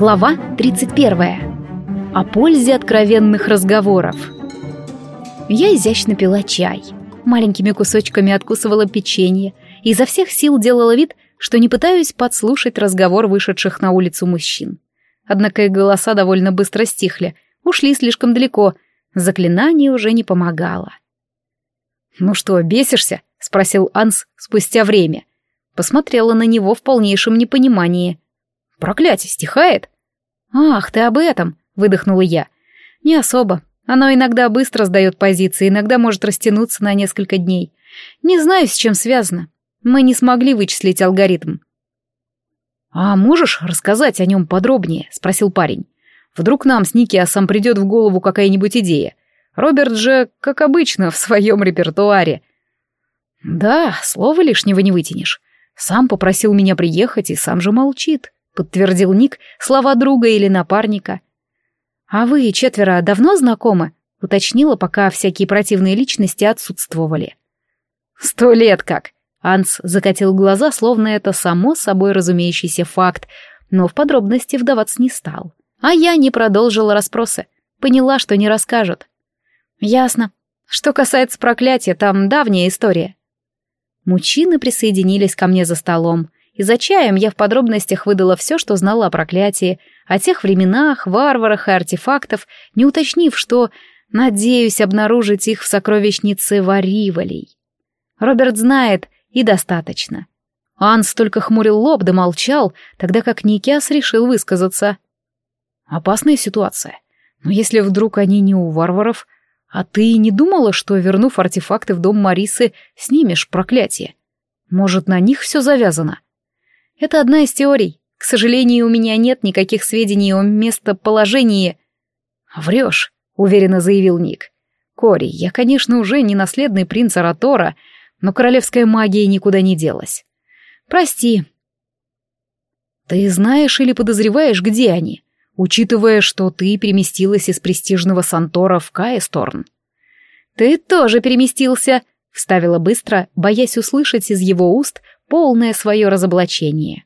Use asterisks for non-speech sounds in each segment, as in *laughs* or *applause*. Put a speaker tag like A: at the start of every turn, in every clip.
A: Глава 31. О пользе откровенных разговоров. Я изящно пила чай, маленькими кусочками откусывала печенье и изо всех сил делала вид, что не пытаюсь подслушать разговор вышедших на улицу мужчин. Однако и голоса довольно быстро стихли, ушли слишком далеко, заклинание уже не помогало. «Ну что, бесишься?» — спросил Анс спустя время. Посмотрела на него в полнейшем непонимании — Проклятие стихает. Ах, ты об этом, выдохнула я. Не особо. Оно иногда быстро сдает позиции, иногда может растянуться на несколько дней. Не знаю, с чем связано. Мы не смогли вычислить алгоритм. «А можешь рассказать о нем подробнее?» — спросил парень. «Вдруг нам с Ники а сам придет в голову какая-нибудь идея. Роберт же, как обычно, в своем репертуаре». «Да, слова лишнего не вытянешь. Сам попросил меня приехать и сам же молчит. — подтвердил Ник слова друга или напарника. «А вы четверо давно знакомы?» — уточнила, пока всякие противные личности отсутствовали. «Сто лет как!» — Анс закатил глаза, словно это само собой разумеющийся факт, но в подробности вдаваться не стал. А я не продолжила расспросы, поняла, что не расскажут. «Ясно. Что касается проклятия, там давняя история». Мужчины присоединились ко мне за столом — и за чаем я в подробностях выдала все, что знала о проклятии, о тех временах, варварах и артефактов, не уточнив, что надеюсь обнаружить их в сокровищнице Вариволей. Роберт знает, и достаточно. Анс только хмурил лоб да молчал, тогда как Никиас решил высказаться. «Опасная ситуация. Но если вдруг они не у варваров, а ты не думала, что, вернув артефакты в дом Марисы, снимешь проклятие? Может, на них все завязано?» Это одна из теорий. К сожалению, у меня нет никаких сведений о местоположении. Врешь, уверенно заявил Ник. Кори, я, конечно, уже не наследный принц Аратора, но королевская магия никуда не делась. Прости. Ты знаешь или подозреваешь, где они, учитывая, что ты переместилась из престижного Сантора в Каесторн? Ты тоже переместился, вставила быстро, боясь услышать из его уст полное свое разоблачение.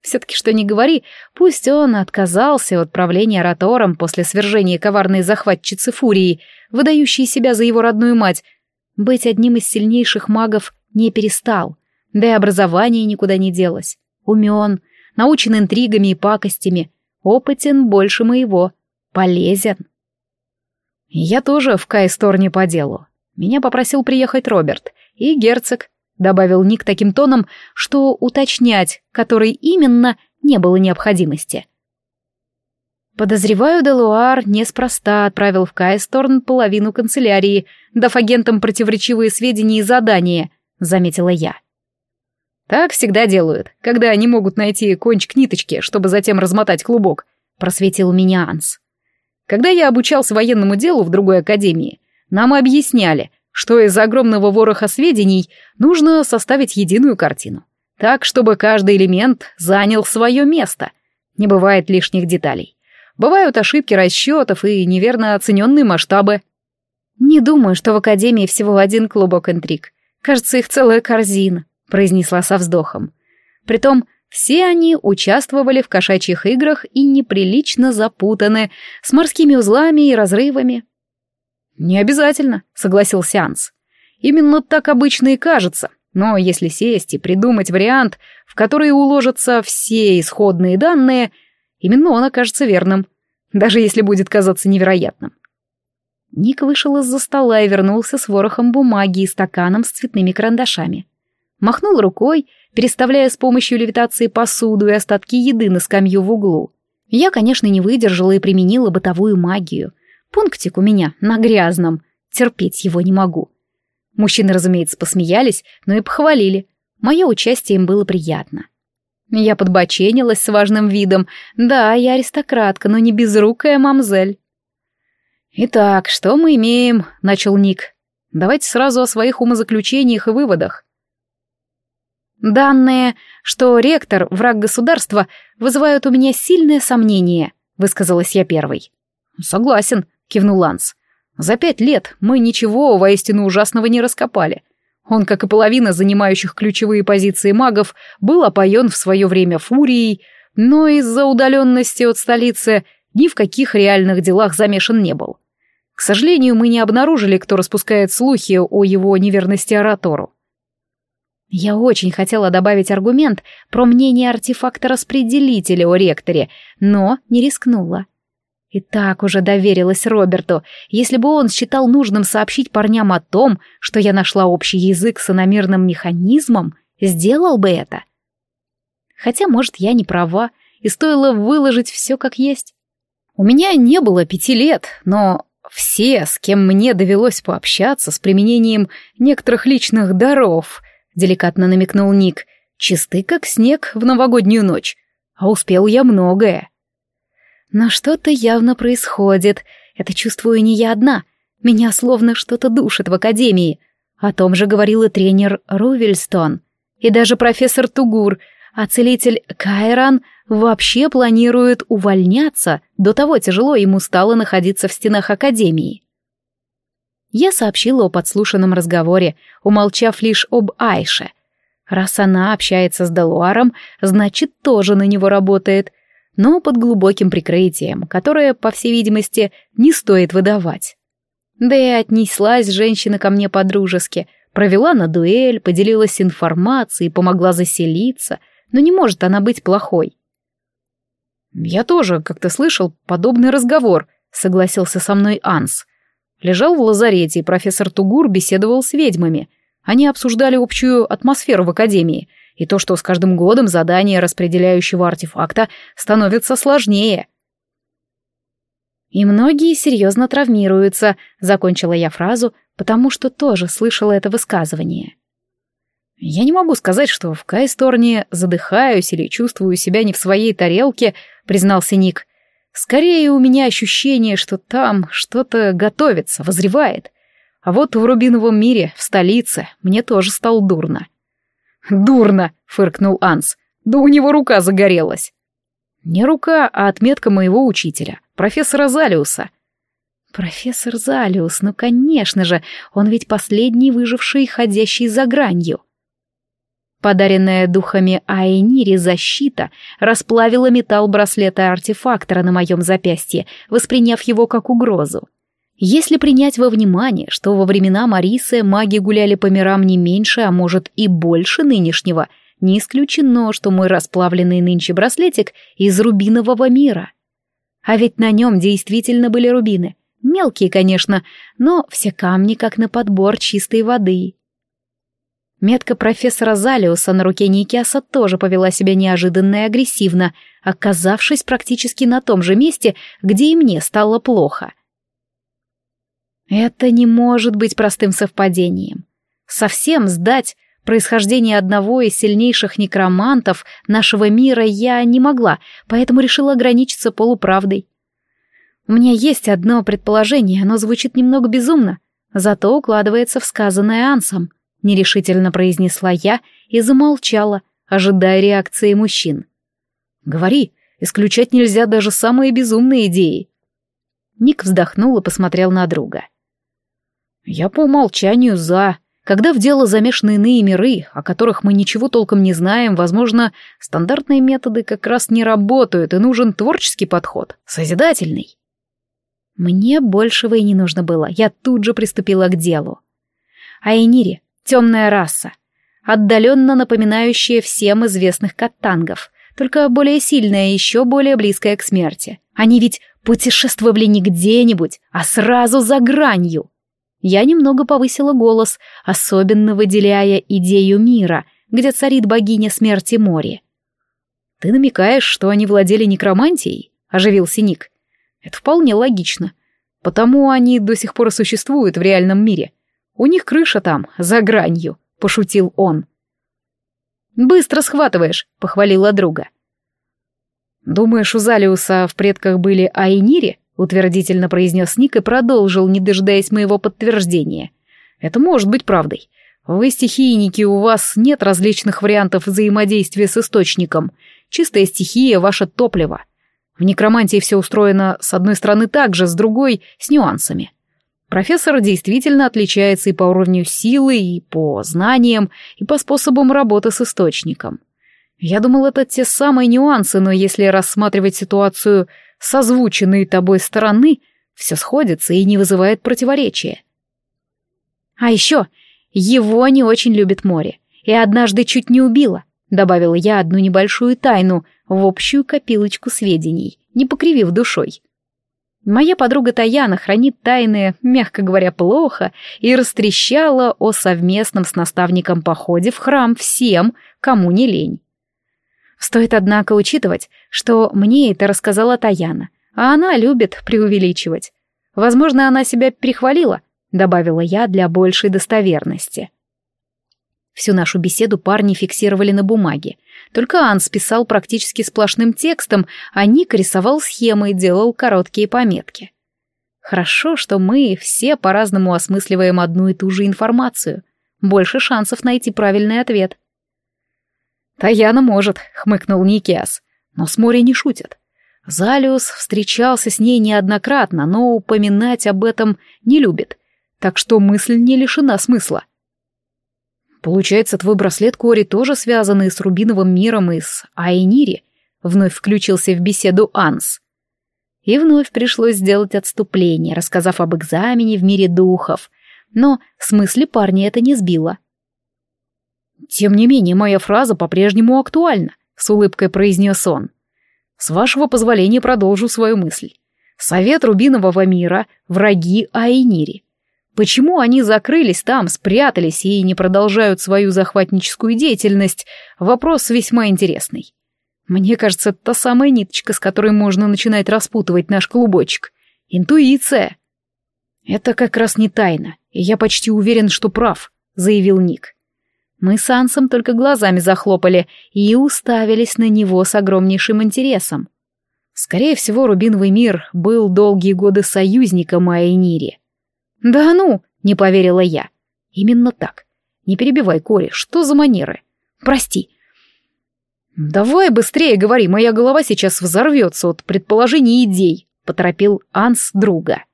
A: Все-таки, что не говори, пусть он отказался от правления ратором после свержения коварной захватчицы Фурии, выдающей себя за его родную мать, быть одним из сильнейших магов не перестал, да и образование никуда не делось. Умен, научен интригами и пакостями, опытен больше моего, полезен. Я тоже в Кайстор не по делу. Меня попросил приехать Роберт, и герцог — добавил Ник таким тоном, что уточнять, который именно, не было необходимости. Подозреваю, Делуар неспроста отправил в Кайсторн половину канцелярии, дав агентам противоречивые сведения и задания, — заметила я. «Так всегда делают, когда они могут найти кончик ниточки, чтобы затем размотать клубок», — просветил меня Анс. «Когда я обучался военному делу в другой академии, нам объясняли, что из огромного вороха сведений нужно составить единую картину, так, чтобы каждый элемент занял свое место. Не бывает лишних деталей. Бывают ошибки расчетов и неверно оцененные масштабы. «Не думаю, что в Академии всего один клубок интриг. Кажется, их целая корзина», — произнесла со вздохом. Притом, все они участвовали в кошачьих играх и неприлично запутаны, с морскими узлами и разрывами. «Не обязательно», — согласился Анс. «Именно так обычно и кажется. Но если сесть и придумать вариант, в который уложатся все исходные данные, именно он окажется верным, даже если будет казаться невероятным». Ник вышел из-за стола и вернулся с ворохом бумаги и стаканом с цветными карандашами. Махнул рукой, переставляя с помощью левитации посуду и остатки еды на скамью в углу. Я, конечно, не выдержала и применила бытовую магию — Пунктик у меня на грязном. Терпеть его не могу. Мужчины, разумеется, посмеялись, но и похвалили. Мое участие им было приятно. Я подбоченилась с важным видом. Да, я аристократка, но не безрукая мамзель. «Итак, что мы имеем?» — начал Ник. «Давайте сразу о своих умозаключениях и выводах». «Данные, что ректор — враг государства, вызывают у меня сильное сомнение», — высказалась я первой. «Согласен», кивнул Ланс. «За пять лет мы ничего воистину ужасного не раскопали. Он, как и половина занимающих ключевые позиции магов, был опоен в свое время фурией, но из-за удаленности от столицы ни в каких реальных делах замешан не был. К сожалению, мы не обнаружили, кто распускает слухи о его неверности Аратору. Я очень хотела добавить аргумент про мнение артефакта-распределителя о ректоре, но не рискнула. И так уже доверилась Роберту. Если бы он считал нужным сообщить парням о том, что я нашла общий язык с иномерным механизмом, сделал бы это. Хотя, может, я не права, и стоило выложить все как есть. У меня не было пяти лет, но все, с кем мне довелось пообщаться с применением некоторых личных даров, деликатно намекнул Ник, чисты как снег в новогоднюю ночь. А успел я многое. Но что-то явно происходит. Это чувствую не я одна. Меня словно что-то душит в академии. О том же говорил и тренер Рувельстон. И даже профессор Тугур, а целитель Кайран вообще планирует увольняться, до того тяжело ему стало находиться в стенах академии. Я сообщила о подслушанном разговоре, умолчав лишь об Айше. Раз она общается с Далуаром, значит, тоже на него работает — но под глубоким прикрытием, которое, по всей видимости, не стоит выдавать. Да и отнеслась женщина ко мне по-дружески, провела на дуэль, поделилась информацией, помогла заселиться, но не может она быть плохой. «Я тоже как-то слышал подобный разговор», — согласился со мной Анс. Лежал в лазарете, и профессор Тугур беседовал с ведьмами. Они обсуждали общую атмосферу в академии — и то, что с каждым годом задание распределяющего артефакта становится сложнее. И многие серьезно травмируются, закончила я фразу, потому что тоже слышала это высказывание. Я не могу сказать, что в Кайсторне задыхаюсь или чувствую себя не в своей тарелке, признался Ник. Скорее у меня ощущение, что там что-то готовится, возревает. А вот в Рубиновом мире, в столице, мне тоже стало дурно. *laughs* «Дурно!» — фыркнул Анс. «Да у него рука загорелась!» «Не рука, а отметка моего учителя, профессора Залиуса». «Профессор Залиус, ну, конечно же, он ведь последний выживший, ходящий за гранью». Подаренная духами Аэнири защита расплавила металл браслета артефактора на моем запястье, восприняв его как угрозу. Если принять во внимание, что во времена Марисы маги гуляли по мирам не меньше, а может и больше нынешнего, не исключено, что мой расплавленный нынче браслетик из рубинового мира. А ведь на нем действительно были рубины. Мелкие, конечно, но все камни как на подбор чистой воды. Метка профессора Залиуса на руке Никиаса тоже повела себя неожиданно и агрессивно, оказавшись практически на том же месте, где и мне стало плохо — это не может быть простым совпадением. Совсем сдать происхождение одного из сильнейших некромантов нашего мира я не могла, поэтому решила ограничиться полуправдой. У меня есть одно предположение, оно звучит немного безумно, зато укладывается в сказанное Ансом, нерешительно произнесла я и замолчала, ожидая реакции мужчин. «Говори, исключать нельзя даже самые безумные идеи», Ник вздохнул и посмотрел на друга. Я по умолчанию за. Когда в дело замешаны иные миры, о которых мы ничего толком не знаем, возможно, стандартные методы как раз не работают, и нужен творческий подход, созидательный. Мне большего и не нужно было, я тут же приступила к делу. Айнири — темная раса, отдаленно напоминающая всем известных каттангов, только более сильная и еще более близкая к смерти. Они ведь путешествовали не где-нибудь, а сразу за гранью — я немного повысила голос, особенно выделяя идею мира, где царит богиня смерти море. «Ты намекаешь, что они владели некромантией?» — оживился Ник. «Это вполне логично. Потому они до сих пор существуют в реальном мире. У них крыша там, за гранью», — пошутил он. «Быстро схватываешь», — похвалила друга. «Думаешь, у Залиуса в предках были Айнири?» утвердительно произнес Ник и продолжил, не дожидаясь моего подтверждения. Это может быть правдой. Вы стихийники, у вас нет различных вариантов взаимодействия с источником. Чистая стихия — ваше топливо. В некромантии все устроено с одной стороны так же, с другой — с нюансами. Профессор действительно отличается и по уровню силы, и по знаниям, и по способам работы с источником. Я думал, это те самые нюансы, но если рассматривать ситуацию созвученные тобой стороны, все сходится и не вызывает противоречия. А еще его не очень любит море, и однажды чуть не убила, добавила я одну небольшую тайну в общую копилочку сведений, не покривив душой. Моя подруга Таяна хранит тайны, мягко говоря, плохо, и растрещала о совместном с наставником походе в храм всем, кому не лень. Стоит, однако, учитывать, что мне это рассказала Таяна, а она любит преувеличивать. Возможно, она себя перехвалила, добавила я для большей достоверности. Всю нашу беседу парни фиксировали на бумаге. Только Анс писал практически сплошным текстом, а Ник рисовал схемы и делал короткие пометки. Хорошо, что мы все по-разному осмысливаем одну и ту же информацию. Больше шансов найти правильный ответ — «Таяна может», — хмыкнул Никиас. «Но с моря не шутят. Залиус встречался с ней неоднократно, но упоминать об этом не любит. Так что мысль не лишена смысла». «Получается, твой браслет Кори тоже связан и с Рубиновым миром, и с Айнири?» — вновь включился в беседу Анс. И вновь пришлось сделать отступление, рассказав об экзамене в мире духов. Но с мысли парня это не сбило. «Тем не менее, моя фраза по-прежнему актуальна», — с улыбкой произнес он. «С вашего позволения продолжу свою мысль. Совет Рубинового мира — враги Айнири. Почему они закрылись там, спрятались и не продолжают свою захватническую деятельность? Вопрос весьма интересный. Мне кажется, это та самая ниточка, с которой можно начинать распутывать наш клубочек. Интуиция. Это как раз не тайна, и я почти уверен, что прав, заявил Ник. Мы с Ансом только глазами захлопали и уставились на него с огромнейшим интересом. Скорее всего, Рубиновый мир был долгие годы союзником Айнири. «Да ну!» — не поверила я. «Именно так. Не перебивай, Кори, что за манеры? Прости». «Давай быстрее говори, моя голова сейчас взорвется от предположений идей», — поторопил Анс друга.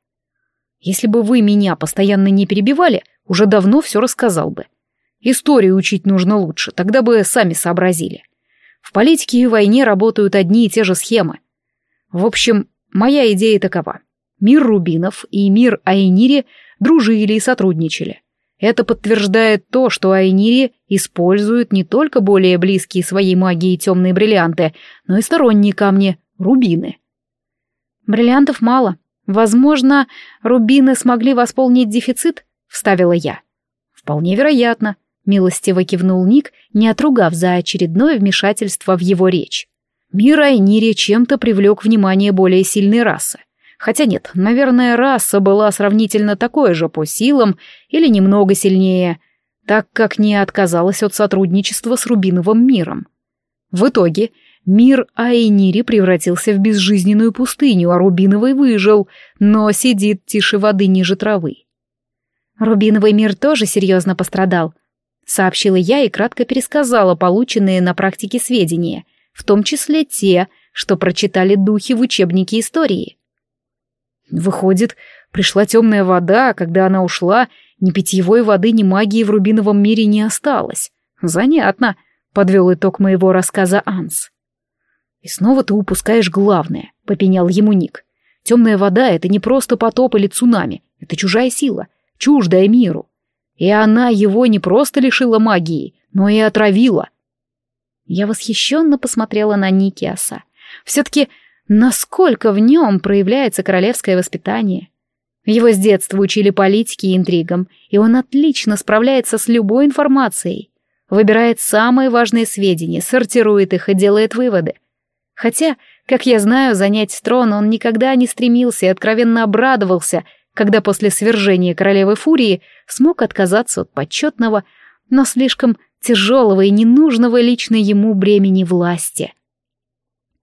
A: «Если бы вы меня постоянно не перебивали, уже давно все рассказал бы. Историю учить нужно лучше, тогда бы сами сообразили. В политике и войне работают одни и те же схемы. В общем, моя идея такова. Мир Рубинов и мир Айнири дружили и сотрудничали. Это подтверждает то, что Айнири используют не только более близкие своей магии темные бриллианты, но и сторонние камни — рубины. «Бриллиантов мало. Возможно, рубины смогли восполнить дефицит?» — вставила я. «Вполне вероятно милостиво кивнул Ник, не отругав за очередное вмешательство в его речь. Мир Нире чем-то привлек внимание более сильной расы. Хотя нет, наверное, раса была сравнительно такой же по силам или немного сильнее, так как не отказалась от сотрудничества с Рубиновым миром. В итоге мир Айнири превратился в безжизненную пустыню, а Рубиновый выжил, но сидит тише воды ниже травы. «Рубиновый мир тоже серьезно пострадал», сообщила я и кратко пересказала полученные на практике сведения, в том числе те, что прочитали духи в учебнике истории. Выходит, пришла темная вода, а когда она ушла, ни питьевой воды, ни магии в рубиновом мире не осталось. Занятно, подвел итог моего рассказа Анс. И снова ты упускаешь главное, попенял ему Ник. Темная вода — это не просто потоп или цунами, это чужая сила, чуждая миру и она его не просто лишила магии, но и отравила. Я восхищенно посмотрела на Никиаса. Все-таки насколько в нем проявляется королевское воспитание? Его с детства учили политике и интригам, и он отлично справляется с любой информацией. Выбирает самые важные сведения, сортирует их и делает выводы. Хотя, как я знаю, занять трон он никогда не стремился и откровенно обрадовался — когда после свержения королевы Фурии смог отказаться от почетного, но слишком тяжелого и ненужного лично ему бремени власти.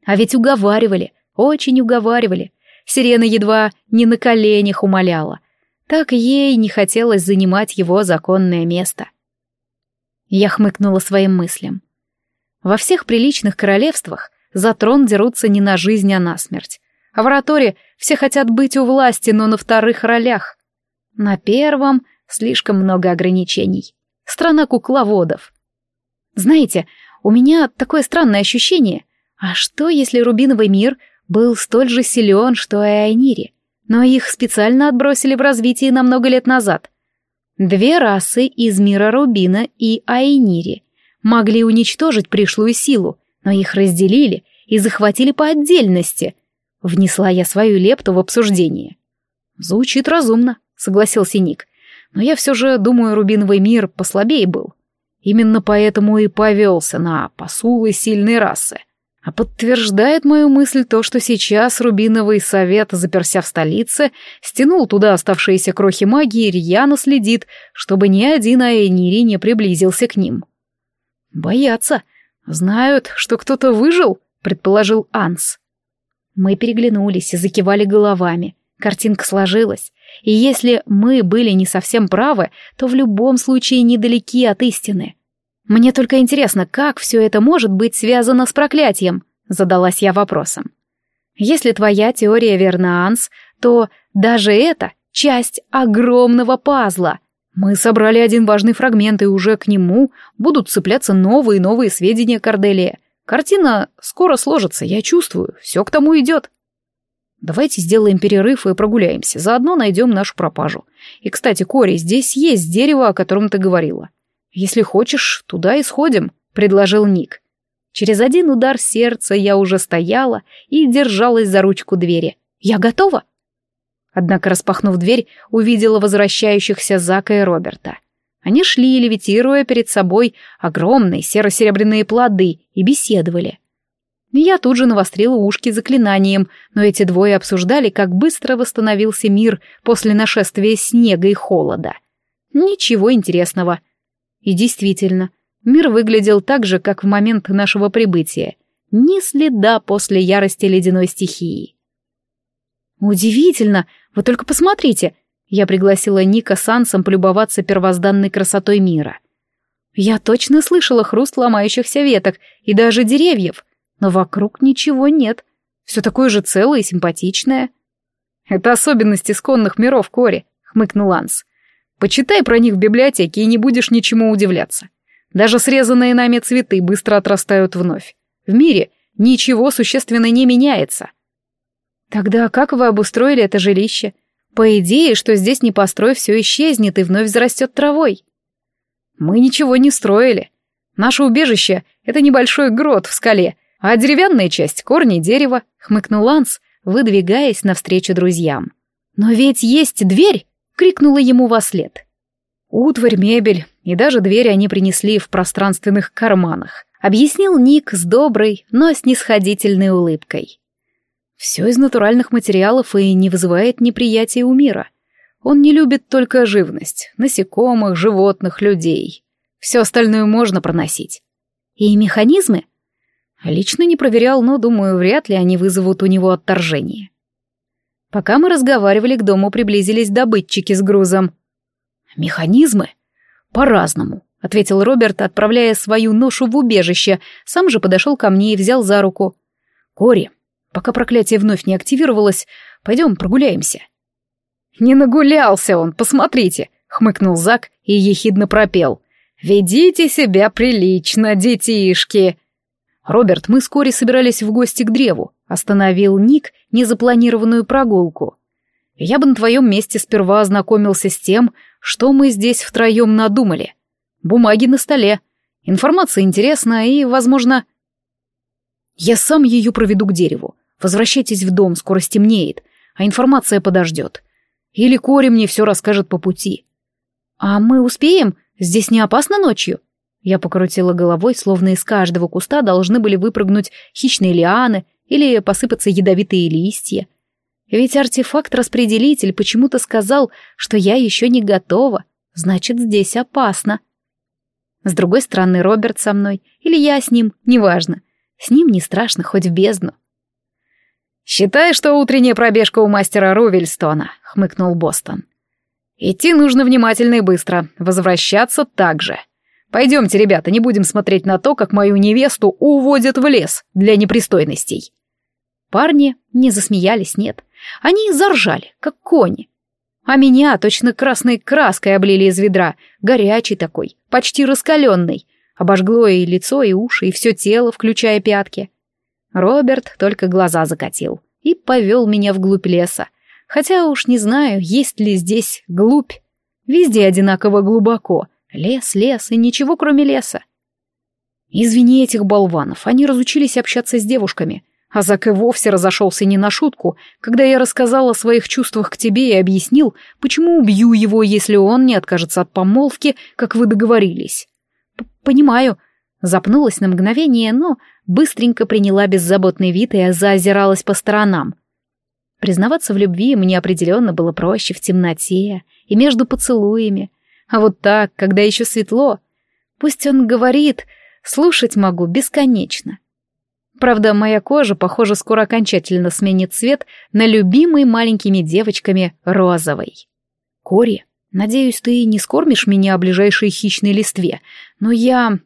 A: А ведь уговаривали, очень уговаривали. Сирена едва не на коленях умоляла. Так ей не хотелось занимать его законное место. Я хмыкнула своим мыслям. Во всех приличных королевствах за трон дерутся не на жизнь, а на смерть. В Раторе все хотят быть у власти, но на вторых ролях. На первом слишком много ограничений. Страна кукловодов. Знаете, у меня такое странное ощущение. А что, если Рубиновый мир был столь же силен, что и Айнири? Но их специально отбросили в развитии на много лет назад. Две расы из мира Рубина и Айнири могли уничтожить пришлую силу, но их разделили и захватили по отдельности —— внесла я свою лепту в обсуждение. «Звучит разумно», — согласился Ник. «Но я все же думаю, рубиновый мир послабее был. Именно поэтому и повелся на посулы сильной расы. А подтверждает мою мысль то, что сейчас Рубиновый совет, заперся в столице, стянул туда оставшиеся крохи магии и рьяно следит, чтобы ни один Аэнири не приблизился к ним. «Боятся. Знают, что кто-то выжил», — предположил Анс. Мы переглянулись и закивали головами. Картинка сложилась. И если мы были не совсем правы, то в любом случае недалеки от истины. «Мне только интересно, как все это может быть связано с проклятием?» — задалась я вопросом. «Если твоя теория верна, Анс, то даже это часть огромного пазла. Мы собрали один важный фрагмент, и уже к нему будут цепляться новые и новые сведения Корделия. Картина скоро сложится, я чувствую, все к тому идет. Давайте сделаем перерыв и прогуляемся, заодно найдем нашу пропажу. И, кстати, Кори, здесь есть дерево, о котором ты говорила. Если хочешь, туда и сходим, предложил Ник. Через один удар сердца я уже стояла и держалась за ручку двери. Я готова? Однако, распахнув дверь, увидела возвращающихся Зака и Роберта — они шли, левитируя перед собой огромные серо-серебряные плоды, и беседовали. Я тут же навострила ушки заклинанием, но эти двое обсуждали, как быстро восстановился мир после нашествия снега и холода. Ничего интересного. И действительно, мир выглядел так же, как в момент нашего прибытия. Ни следа после ярости ледяной стихии. «Удивительно! Вы только посмотрите!» Я пригласила Ника Сан полюбоваться первозданной красотой мира. Я точно слышала хруст ломающихся веток и даже деревьев, но вокруг ничего нет. Все такое же целое и симпатичное. Это особенность исконных миров, Кори, хмыкнул Анс. Почитай про них в библиотеке и не будешь ничему удивляться. Даже срезанные нами цветы быстро отрастают вновь. В мире ничего существенно не меняется. Тогда как вы обустроили это жилище? По идее, что здесь не построй, все исчезнет и вновь зарастет травой. Мы ничего не строили. Наше убежище — это небольшой грот в скале, а деревянная часть — корни дерева, — хмыкнул Ланс, выдвигаясь навстречу друзьям. «Но ведь есть дверь!» — крикнула ему во след. Утварь, мебель и даже двери они принесли в пространственных карманах, объяснил Ник с доброй, но снисходительной улыбкой. Все из натуральных материалов и не вызывает неприятия у мира. Он не любит только живность, насекомых, животных, людей. Все остальное можно проносить. И механизмы? Лично не проверял, но, думаю, вряд ли они вызовут у него отторжение. Пока мы разговаривали, к дому приблизились добытчики с грузом. «Механизмы? По-разному», — ответил Роберт, отправляя свою ношу в убежище, сам же подошел ко мне и взял за руку. «Кори, Пока проклятие вновь не активировалось, пойдем прогуляемся. «Не нагулялся он, посмотрите!» — хмыкнул Зак и ехидно пропел. «Ведите себя прилично, детишки!» «Роберт, мы вскоре собирались в гости к древу», — остановил Ник незапланированную прогулку. «Я бы на твоем месте сперва ознакомился с тем, что мы здесь втроем надумали. Бумаги на столе. Информация интересна и, возможно...» «Я сам ее проведу к дереву. Возвращайтесь в дом, скоро стемнеет, а информация подождет. Или Кори мне все расскажет по пути. А мы успеем? Здесь не опасно ночью? Я покрутила головой, словно из каждого куста должны были выпрыгнуть хищные лианы или посыпаться ядовитые листья. Ведь артефакт-распределитель почему-то сказал, что я еще не готова, значит, здесь опасно. С другой стороны, Роберт со мной, или я с ним, неважно. С ним не страшно, хоть в бездну. «Считай, что утренняя пробежка у мастера Рувельстона», — хмыкнул Бостон. «Идти нужно внимательно и быстро, возвращаться также. Пойдемте, ребята, не будем смотреть на то, как мою невесту уводят в лес для непристойностей». Парни не засмеялись, нет. Они заржали, как кони. А меня точно красной краской облили из ведра, горячий такой, почти раскаленный. Обожгло и лицо, и уши, и все тело, включая пятки. Роберт только глаза закатил и повел меня вглубь леса. Хотя уж не знаю, есть ли здесь глубь. Везде одинаково глубоко. Лес, лес и ничего кроме леса. Извини этих болванов, они разучились общаться с девушками. А Зак и вовсе разошелся не на шутку, когда я рассказал о своих чувствах к тебе и объяснил, почему убью его, если он не откажется от помолвки, как вы договорились. П «Понимаю», Запнулась на мгновение, но быстренько приняла беззаботный вид и заозиралась по сторонам. Признаваться в любви мне определенно было проще в темноте и между поцелуями. А вот так, когда еще светло. Пусть он говорит, слушать могу бесконечно. Правда, моя кожа, похоже, скоро окончательно сменит цвет на любимый маленькими девочками розовый. Кори, надеюсь, ты не скормишь меня ближайшей хищной листве, но я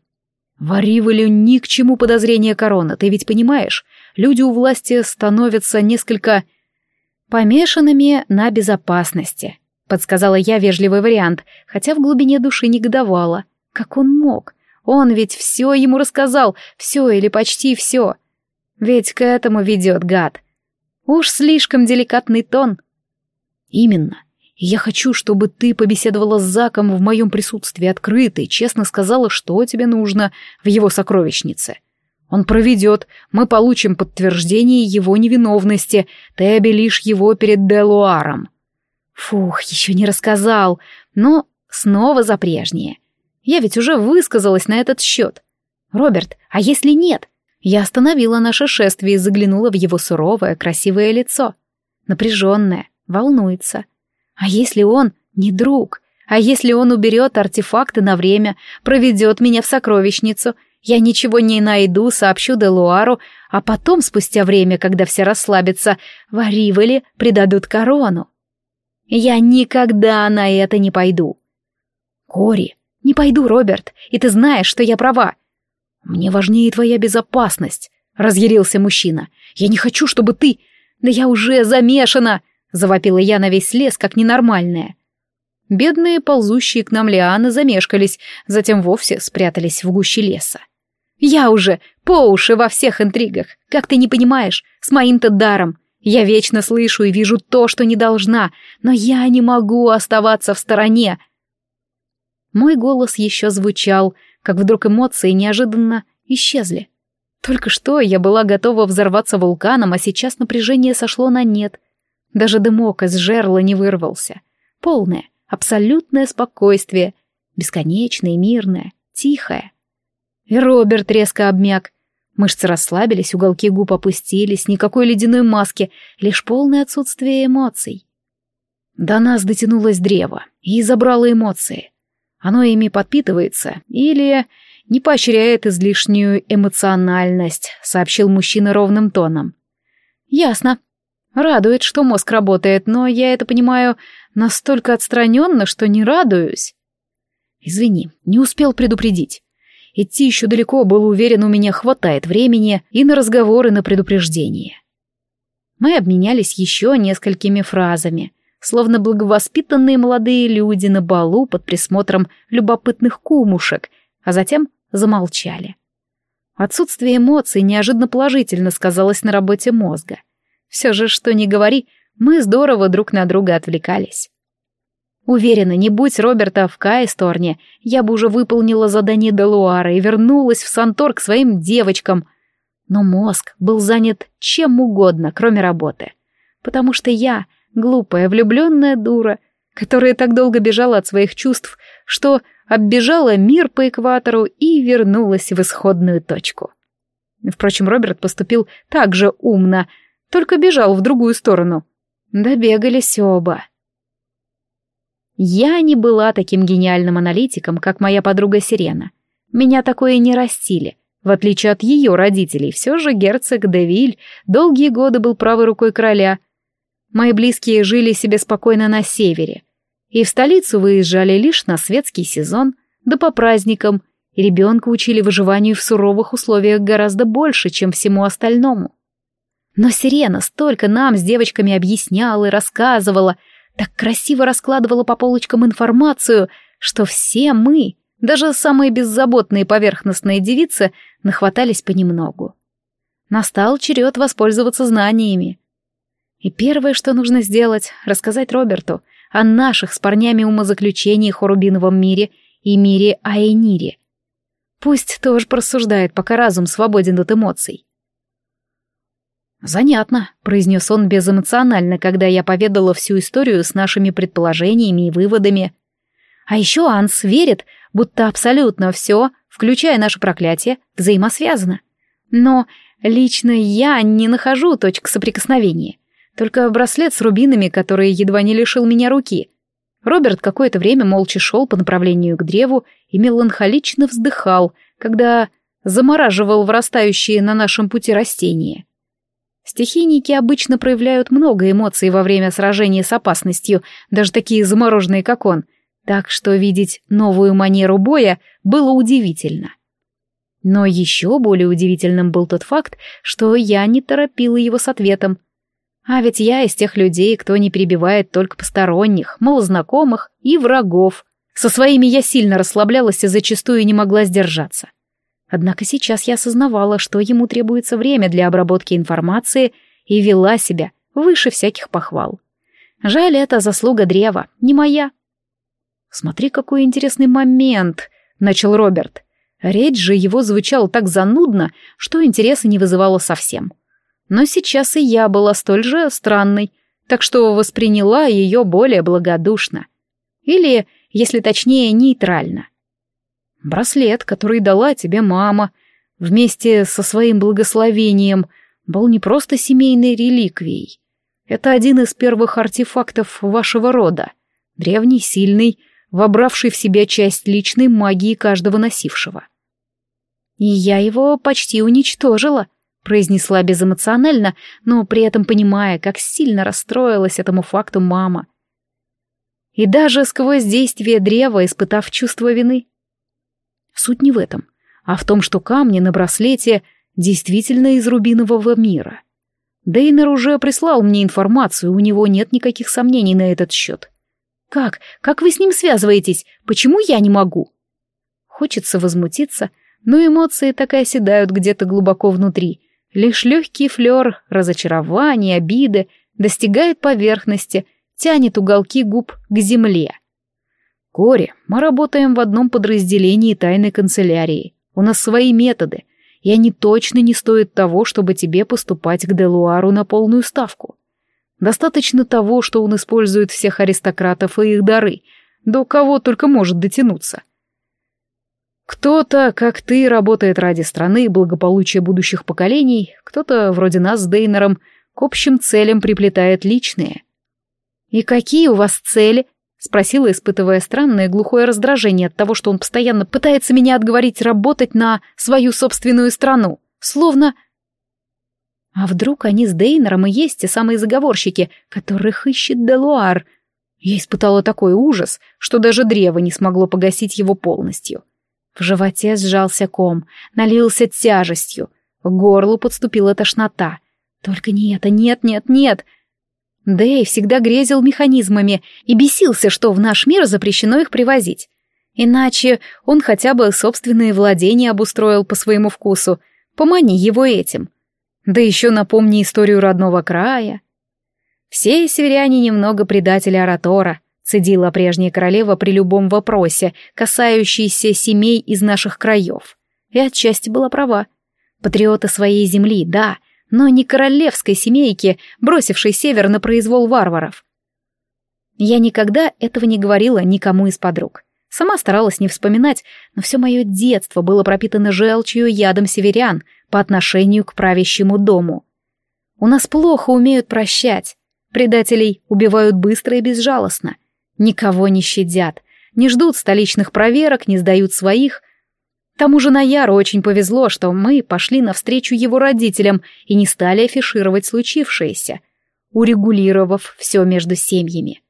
A: Вари ни к чему подозрения корона, ты ведь понимаешь? Люди у власти становятся несколько... помешанными на безопасности, подсказала я вежливый вариант, хотя в глубине души негодовала. Как он мог? Он ведь все ему рассказал, все или почти все. Ведь к этому ведет гад. Уж слишком деликатный тон. Именно. Я хочу, чтобы ты побеседовала с Заком в моем присутствии открыто и честно сказала, что тебе нужно в его сокровищнице. Он проведет, мы получим подтверждение его невиновности, ты обелишь его перед Делуаром. Фух, еще не рассказал, но снова за прежнее. Я ведь уже высказалась на этот счет. Роберт, а если нет? Я остановила наше шествие и заглянула в его суровое, красивое лицо. Напряженное, волнуется. А если он не друг? А если он уберет артефакты на время, проведет меня в сокровищницу, я ничего не найду, сообщу Делуару, а потом, спустя время, когда все расслабятся, в Аривеле придадут корону. Я никогда на это не пойду. Кори, не пойду, Роберт, и ты знаешь, что я права. Мне важнее твоя безопасность, разъярился мужчина. Я не хочу, чтобы ты... Да я уже замешана! Завопила я на весь лес, как ненормальная. Бедные ползущие к нам лианы замешкались, затем вовсе спрятались в гуще леса. Я уже по уши во всех интригах. Как ты не понимаешь, с моим-то даром. Я вечно слышу и вижу то, что не должна, но я не могу оставаться в стороне. Мой голос еще звучал, как вдруг эмоции неожиданно исчезли. Только что я была готова взорваться вулканом, а сейчас напряжение сошло на нет — даже дымок из жерла не вырвался. Полное, абсолютное спокойствие, бесконечное, мирное, тихое. И Роберт резко обмяк. Мышцы расслабились, уголки губ опустились, никакой ледяной маски, лишь полное отсутствие эмоций. До нас дотянулось древо и забрало эмоции. Оно ими подпитывается или не поощряет излишнюю эмоциональность, сообщил мужчина ровным тоном. Ясно, Радует, что мозг работает, но я это понимаю настолько отстраненно, что не радуюсь. Извини, не успел предупредить. Идти еще далеко, был уверен, у меня хватает времени и на разговоры, и на предупреждение. Мы обменялись еще несколькими фразами, словно благовоспитанные молодые люди на балу под присмотром любопытных кумушек, а затем замолчали. Отсутствие эмоций неожиданно положительно сказалось на работе мозга — все же, что не говори, мы здорово друг на друга отвлекались. Уверена, не будь Роберта в Кайсторне, я бы уже выполнила задание Делуара и вернулась в Сантор к своим девочкам. Но мозг был занят чем угодно, кроме работы. Потому что я глупая, влюбленная дура, которая так долго бежала от своих чувств, что оббежала мир по экватору и вернулась в исходную точку. Впрочем, Роберт поступил так же умно — только бежал в другую сторону. Добегались оба. Я не была таким гениальным аналитиком, как моя подруга Сирена. Меня такое не растили. В отличие от ее родителей, все же герцог Девиль долгие годы был правой рукой короля. Мои близкие жили себе спокойно на севере. И в столицу выезжали лишь на светский сезон, да по праздникам, и ребенка учили выживанию в суровых условиях гораздо больше, чем всему остальному. Но Сирена столько нам с девочками объясняла и рассказывала, так красиво раскладывала по полочкам информацию, что все мы, даже самые беззаботные поверхностные девицы, нахватались понемногу. Настал черед воспользоваться знаниями. И первое, что нужно сделать, рассказать Роберту о наших с парнями умозаключениях о Рубиновом мире и мире Айнире. Пусть тоже просуждает, пока разум свободен от эмоций. «Занятно», — произнес он безэмоционально, когда я поведала всю историю с нашими предположениями и выводами. «А еще Анс верит, будто абсолютно все, включая наше проклятие, взаимосвязано. Но лично я не нахожу точек соприкосновения. Только браслет с рубинами, который едва не лишил меня руки. Роберт какое-то время молча шел по направлению к древу и меланхолично вздыхал, когда замораживал вырастающие на нашем пути растения». Стихийники обычно проявляют много эмоций во время сражения с опасностью, даже такие замороженные, как он. Так что видеть новую манеру боя было удивительно. Но еще более удивительным был тот факт, что я не торопила его с ответом. А ведь я из тех людей, кто не перебивает только посторонних, малознакомых и врагов. Со своими я сильно расслаблялась и зачастую не могла сдержаться. — Однако сейчас я осознавала, что ему требуется время для обработки информации и вела себя выше всяких похвал. Жаль, это заслуга древа, не моя. «Смотри, какой интересный момент!» — начал Роберт. Речь же его звучала так занудно, что интереса не вызывала совсем. Но сейчас и я была столь же странной, так что восприняла ее более благодушно. Или, если точнее, нейтрально. Браслет, который дала тебе мама, вместе со своим благословением, был не просто семейной реликвией. Это один из первых артефактов вашего рода. Древний, сильный, вобравший в себя часть личной магии каждого носившего. «И я его почти уничтожила», — произнесла безэмоционально, но при этом понимая, как сильно расстроилась этому факту мама. И даже сквозь действие древа, испытав чувство вины, Суть не в этом, а в том, что камни на браслете действительно из рубинового мира. Дейнер уже прислал мне информацию, у него нет никаких сомнений на этот счет. «Как? Как вы с ним связываетесь? Почему я не могу?» Хочется возмутиться, но эмоции так и оседают где-то глубоко внутри. Лишь легкий флер разочарование, обиды достигает поверхности, тянет уголки губ к земле. Кори, мы работаем в одном подразделении тайной канцелярии. У нас свои методы, и они точно не стоят того, чтобы тебе поступать к Делуару на полную ставку. Достаточно того, что он использует всех аристократов и их дары, до кого только может дотянуться. Кто-то, как ты, работает ради страны и благополучия будущих поколений, кто-то, вроде нас с Дейнером, к общим целям приплетает личные. «И какие у вас цели?» — спросила, испытывая странное глухое раздражение от того, что он постоянно пытается меня отговорить работать на свою собственную страну. Словно... А вдруг они с Дейнером и есть те самые заговорщики, которых ищет Делуар? Я испытала такой ужас, что даже древо не смогло погасить его полностью. В животе сжался ком, налился тяжестью. К горлу подступила тошнота. «Только не нет, нет, нет, нет!» Дэй всегда грезил механизмами и бесился, что в наш мир запрещено их привозить. Иначе он хотя бы собственные владения обустроил по своему вкусу. Помани его этим. Да еще напомни историю родного края. Все северяне немного предатели Аратора, цедила прежняя королева при любом вопросе, касающийся семей из наших краев. И отчасти была права. Патриоты своей земли, да, но не королевской семейки, бросившей север на произвол варваров. Я никогда этого не говорила никому из подруг. Сама старалась не вспоминать, но все мое детство было пропитано желчью ядом северян по отношению к правящему дому. У нас плохо умеют прощать. Предателей убивают быстро и безжалостно. Никого не щадят, не ждут столичных проверок, не сдают своих — тому же Наяру очень повезло, что мы пошли навстречу его родителям и не стали афишировать случившееся, урегулировав все между семьями.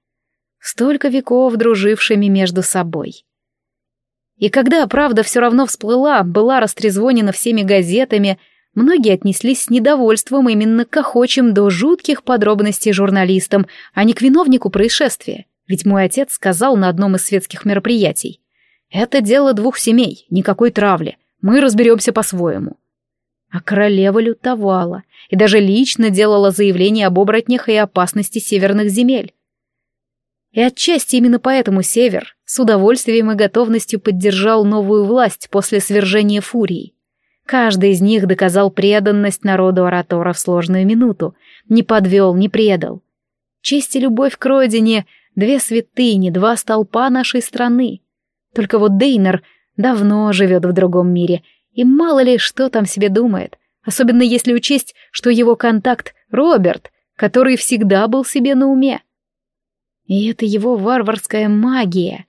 A: Столько веков дружившими между собой. И когда правда все равно всплыла, была растрезвонена всеми газетами, многие отнеслись с недовольством именно к охочим до жутких подробностей журналистам, а не к виновнику происшествия. Ведь мой отец сказал на одном из светских мероприятий. Это дело двух семей, никакой травли. Мы разберемся по-своему. А королева лютовала и даже лично делала заявление об оборотнях и опасности северных земель. И отчасти именно поэтому Север с удовольствием и готовностью поддержал новую власть после свержения Фурии. Каждый из них доказал преданность народу оратора в сложную минуту, не подвел, не предал. Честь и любовь к родине — две святыни, два столпа нашей страны. Только вот Дейнер давно живет в другом мире, и мало ли что там себе думает, особенно если учесть, что его контакт — Роберт, который всегда был себе на уме. И это его варварская магия.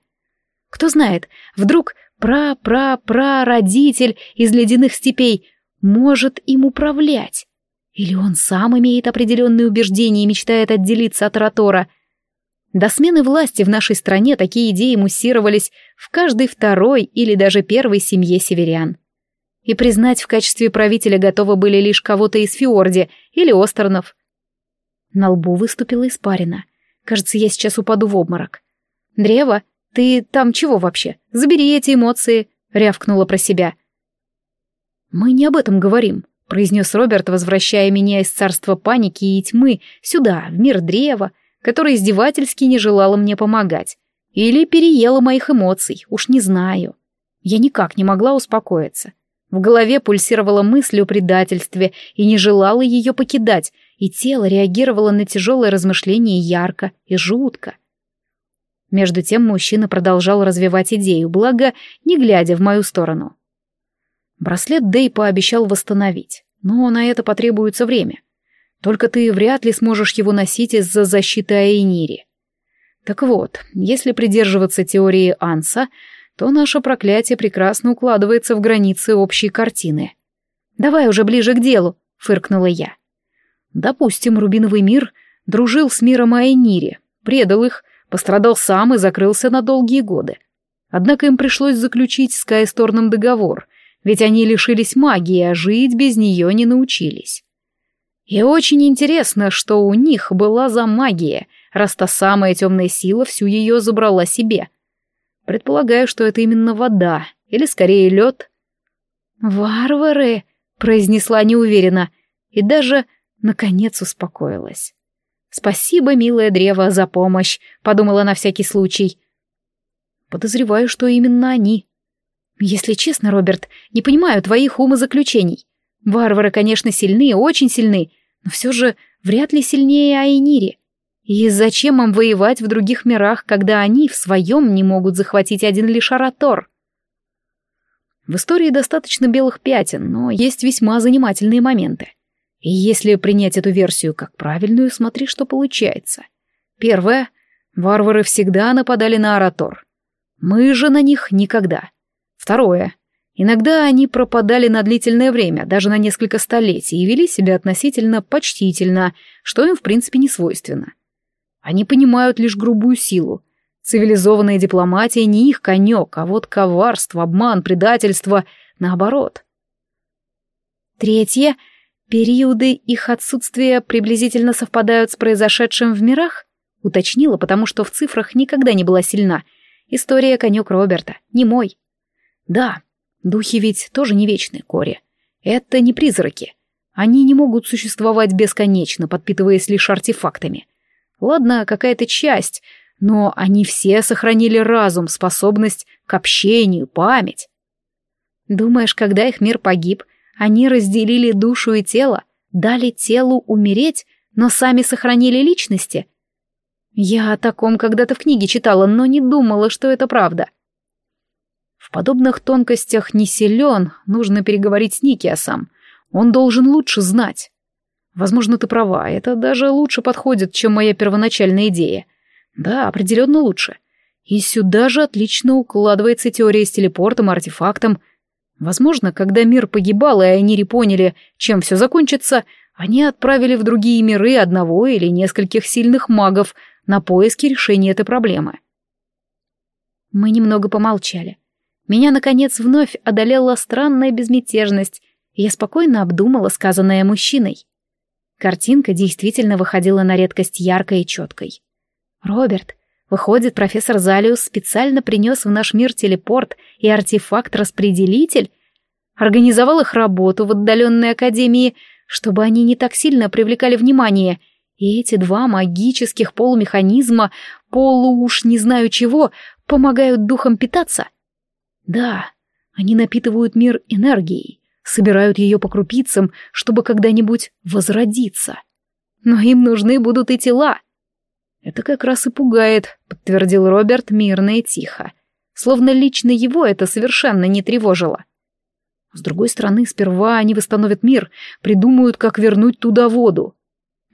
A: Кто знает, вдруг пра-пра-пра-родитель из ледяных степей может им управлять. Или он сам имеет определенные убеждения и мечтает отделиться от Ротора — до смены власти в нашей стране такие идеи муссировались в каждой второй или даже первой семье северян. И признать в качестве правителя готовы были лишь кого-то из Фиорди или Остернов. На лбу выступила испарина. Кажется, я сейчас упаду в обморок. «Древо, ты там чего вообще? Забери эти эмоции!» — рявкнула про себя. «Мы не об этом говорим», — произнес Роберт, возвращая меня из царства паники и тьмы сюда, в мир древа, — которая издевательски не желала мне помогать. Или переела моих эмоций, уж не знаю. Я никак не могла успокоиться. В голове пульсировала мысль о предательстве и не желала ее покидать, и тело реагировало на тяжелое размышление ярко и жутко. Между тем мужчина продолжал развивать идею, благо не глядя в мою сторону. Браслет Дэй пообещал восстановить, но на это потребуется время. Только ты вряд ли сможешь его носить из-за защиты Айнири. Так вот, если придерживаться теории Анса, то наше проклятие прекрасно укладывается в границы общей картины. «Давай уже ближе к делу», — фыркнула я. «Допустим, Рубиновый мир дружил с миром Айнири, предал их, пострадал сам и закрылся на долгие годы. Однако им пришлось заключить с Кайсторном договор, ведь они лишились магии, а жить без нее не научились. И очень интересно, что у них была за магия, раз та самая темная сила всю ее забрала себе. Предполагаю, что это именно вода, или скорее лед. «Варвары!» — произнесла неуверенно, и даже, наконец, успокоилась. «Спасибо, милое древо, за помощь», — подумала на всякий случай. Подозреваю, что именно они. Если честно, Роберт, не понимаю твоих умозаключений. Варвары, конечно, сильны, очень сильны, но все же вряд ли сильнее Айнири. И зачем им воевать в других мирах, когда они в своем не могут захватить один лишь Аратор? В истории достаточно белых пятен, но есть весьма занимательные моменты. И если принять эту версию как правильную, смотри, что получается. Первое. Варвары всегда нападали на Аратор. Мы же на них никогда. Второе. Иногда они пропадали на длительное время, даже на несколько столетий, и вели себя относительно почтительно, что им в принципе не свойственно. Они понимают лишь грубую силу. Цивилизованная дипломатия не их конек, а вот коварство, обман, предательство — наоборот. Третье. Периоды их отсутствия приблизительно совпадают с произошедшим в мирах? Уточнила, потому что в цифрах никогда не была сильна. История конек Роберта, не мой. Да, Духи ведь тоже не вечные, Кори. Это не призраки. Они не могут существовать бесконечно, подпитываясь лишь артефактами. Ладно, какая-то часть, но они все сохранили разум, способность к общению, память. Думаешь, когда их мир погиб, они разделили душу и тело, дали телу умереть, но сами сохранили личности? Я о таком когда-то в книге читала, но не думала, что это правда. — подобных тонкостях не силен, нужно переговорить с Никиасом. Он должен лучше знать. Возможно, ты права, это даже лучше подходит, чем моя первоначальная идея. Да, определенно лучше. И сюда же отлично укладывается теория с телепортом, артефактом. Возможно, когда мир погибал, и они не поняли, чем все закончится, они отправили в другие миры одного или нескольких сильных магов на поиски решения этой проблемы. Мы немного помолчали. Меня, наконец, вновь одолела странная безмятежность, и я спокойно обдумала сказанное мужчиной. Картинка действительно выходила на редкость яркой и четкой. «Роберт, выходит, профессор Залиус специально принес в наш мир телепорт и артефакт-распределитель, организовал их работу в отдаленной академии, чтобы они не так сильно привлекали внимание, и эти два магических полумеханизма, полу уж не знаю чего, помогают духам питаться». Да, они напитывают мир энергией, собирают ее по крупицам, чтобы когда-нибудь возродиться. Но им нужны будут и тела. Это как раз и пугает, подтвердил Роберт мирно и тихо. Словно лично его это совершенно не тревожило. С другой стороны, сперва они восстановят мир, придумают, как вернуть туда воду.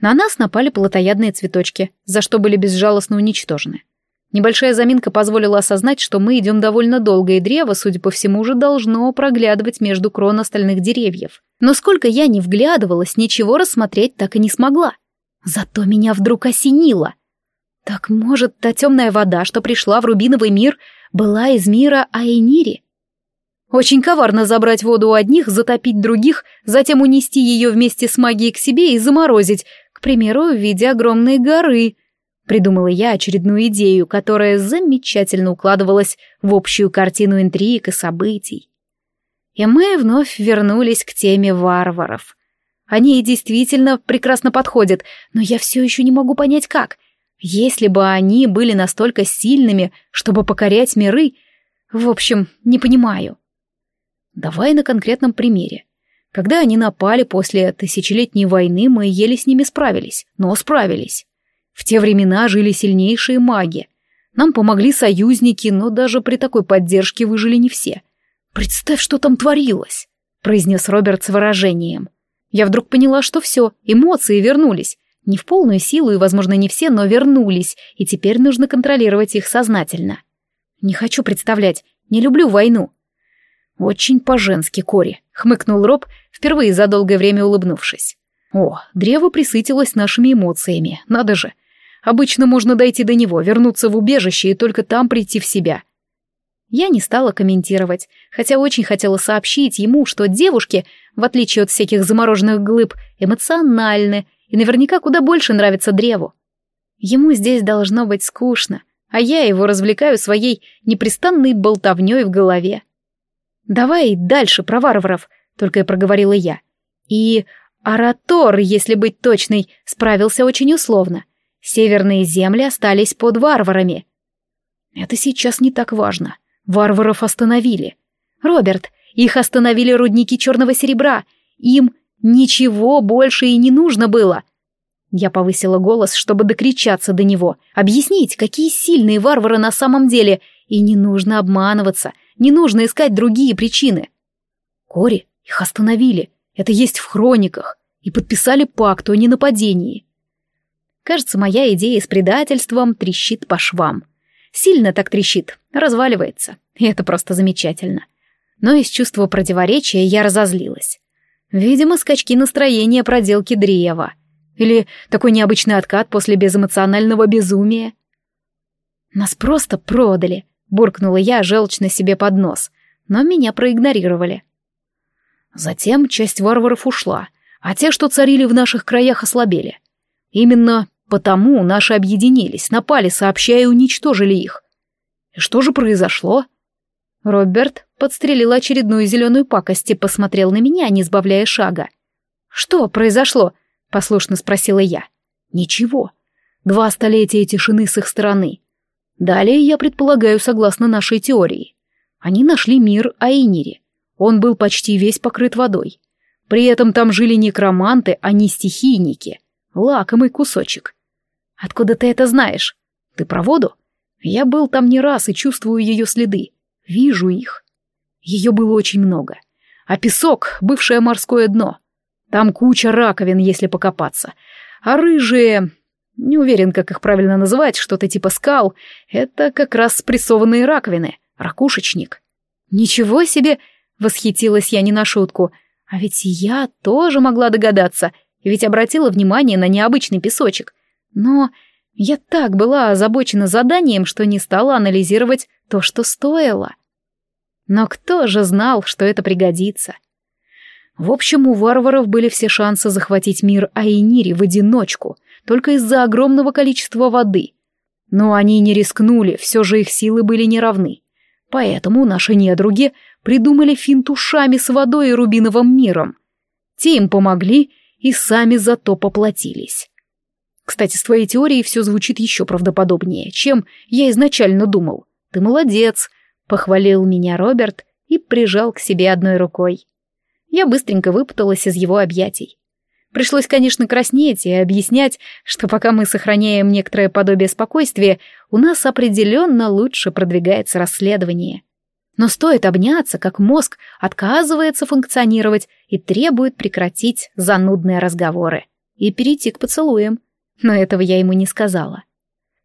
A: На нас напали плотоядные цветочки, за что были безжалостно уничтожены. Небольшая заминка позволила осознать, что мы идем довольно долго, и древо, судя по всему, уже должно проглядывать между крон остальных деревьев. Но сколько я не вглядывалась, ничего рассмотреть так и не смогла. Зато меня вдруг осенило. Так может, та темная вода, что пришла в рубиновый мир, была из мира Айнири? Очень коварно забрать воду у одних, затопить других, затем унести ее вместе с магией к себе и заморозить, к примеру, в виде огромной горы — Придумала я очередную идею, которая замечательно укладывалась в общую картину интриг и событий. И мы вновь вернулись к теме варваров. Они и действительно прекрасно подходят, но я все еще не могу понять, как. Если бы они были настолько сильными, чтобы покорять миры... В общем, не понимаю. Давай на конкретном примере. Когда они напали после тысячелетней войны, мы еле с ними справились, но справились. В те времена жили сильнейшие маги. Нам помогли союзники, но даже при такой поддержке выжили не все. «Представь, что там творилось!» — произнес Роберт с выражением. Я вдруг поняла, что все, эмоции вернулись. Не в полную силу и, возможно, не все, но вернулись, и теперь нужно контролировать их сознательно. Не хочу представлять, не люблю войну. Очень по-женски, Кори, хмыкнул Роб, впервые за долгое время улыбнувшись. О, древо присытилось нашими эмоциями, надо же. Обычно можно дойти до него, вернуться в убежище и только там прийти в себя. Я не стала комментировать, хотя очень хотела сообщить ему, что девушки, в отличие от всяких замороженных глыб, эмоциональны и наверняка куда больше нравится древу. Ему здесь должно быть скучно, а я его развлекаю своей непрестанной болтовнёй в голове. «Давай дальше про варваров», — только и проговорила я. И оратор, если быть точной, справился очень условно. Северные земли остались под варварами. Это сейчас не так важно. Варваров остановили. Роберт, их остановили рудники черного серебра. Им ничего больше и не нужно было. Я повысила голос, чтобы докричаться до него, объяснить, какие сильные варвары на самом деле, и не нужно обманываться, не нужно искать другие причины. Кори, их остановили, это есть в хрониках, и подписали пакт о ненападении. Кажется, моя идея с предательством трещит по швам. Сильно так трещит, разваливается. И это просто замечательно. Но из чувства противоречия я разозлилась. Видимо, скачки настроения проделки Дреева. Или такой необычный откат после безэмоционального безумия. «Нас просто продали», — буркнула я желчно себе под нос, но меня проигнорировали. Затем часть варваров ушла, а те, что царили в наших краях, ослабели. Именно потому наши объединились, напали, сообщая и уничтожили их. И что же произошло? Роберт подстрелил очередную зеленую пакость и посмотрел на меня, не сбавляя шага. «Что произошло?» — послушно спросила я. «Ничего. Два столетия тишины с их стороны. Далее, я предполагаю, согласно нашей теории. Они нашли мир Айнири. Он был почти весь покрыт водой. При этом там жили некроманты, а не стихийники. Лакомый кусочек. Откуда ты это знаешь? Ты про воду? Я был там не раз и чувствую ее следы. Вижу их. Ее было очень много. А песок — бывшее морское дно. Там куча раковин, если покопаться. А рыжие... Не уверен, как их правильно называть, что-то типа скал. Это как раз спрессованные раковины. Ракушечник. Ничего себе! Восхитилась я не на шутку. А ведь я тоже могла догадаться — ведь обратила внимание на необычный песочек. Но я так была озабочена заданием, что не стала анализировать то, что стоило. Но кто же знал, что это пригодится? В общем, у варваров были все шансы захватить мир Айнири в одиночку, только из-за огромного количества воды. Но они не рискнули, все же их силы были неравны. Поэтому наши недруги придумали финт ушами с водой и рубиновым миром. Те им помогли, и сами зато поплатились. Кстати, с твоей теорией все звучит еще правдоподобнее, чем я изначально думал. Ты молодец, похвалил меня Роберт и прижал к себе одной рукой. Я быстренько выпуталась из его объятий. Пришлось, конечно, краснеть и объяснять, что пока мы сохраняем некоторое подобие спокойствия, у нас определенно лучше продвигается расследование. Но стоит обняться, как мозг отказывается функционировать и требует прекратить занудные разговоры и перейти к поцелуям. Но этого я ему не сказала.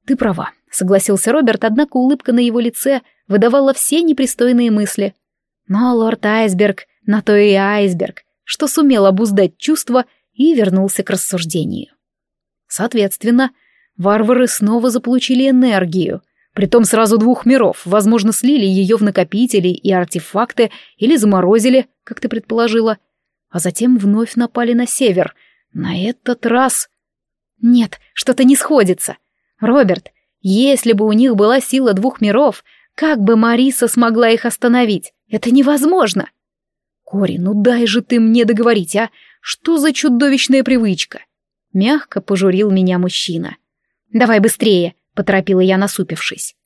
A: «Ты права», — согласился Роберт, однако улыбка на его лице выдавала все непристойные мысли. Но лорд Айсберг на то и айсберг, что сумел обуздать чувства и вернулся к рассуждению. Соответственно, варвары снова заполучили энергию — Притом сразу двух миров. Возможно, слили ее в накопители и артефакты или заморозили, как ты предположила. А затем вновь напали на север. На этот раз... Нет, что-то не сходится. Роберт, если бы у них была сила двух миров, как бы Мариса смогла их остановить? Это невозможно. Кори, ну дай же ты мне договорить, а? Что за чудовищная привычка? Мягко пожурил меня мужчина. Давай быстрее, — поторопила я, насупившись.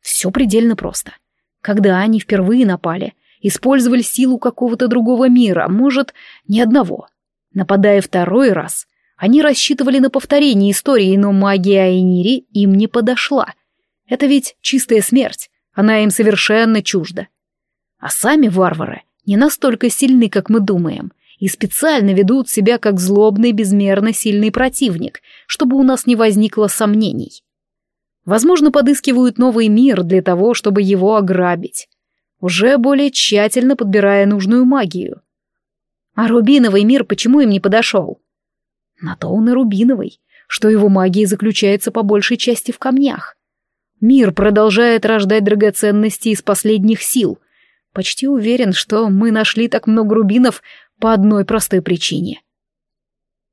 A: «Все предельно просто. Когда они впервые напали, использовали силу какого-то другого мира, а может, ни одного. Нападая второй раз, они рассчитывали на повторение истории, но магия Айнири им не подошла. Это ведь чистая смерть, она им совершенно чужда. А сами варвары не настолько сильны, как мы думаем» и специально ведут себя как злобный, безмерно сильный противник, чтобы у нас не возникло сомнений. Возможно, подыскивают новый мир для того, чтобы его ограбить, уже более тщательно подбирая нужную магию. А рубиновый мир почему им не подошел? На то он и рубиновый, что его магия заключается по большей части в камнях. Мир продолжает рождать драгоценности из последних сил. Почти уверен, что мы нашли так много рубинов по одной простой причине.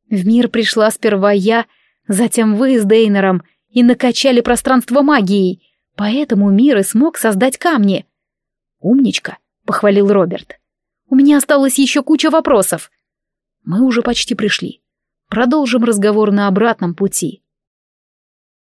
A: В мир пришла сперва я, затем вы с Дейнером, и накачали пространство магией. Поэтому мир и смог создать камни. «Умничка», — похвалил Роберт. «У меня осталось еще куча вопросов». «Мы уже почти пришли. Продолжим разговор на обратном пути».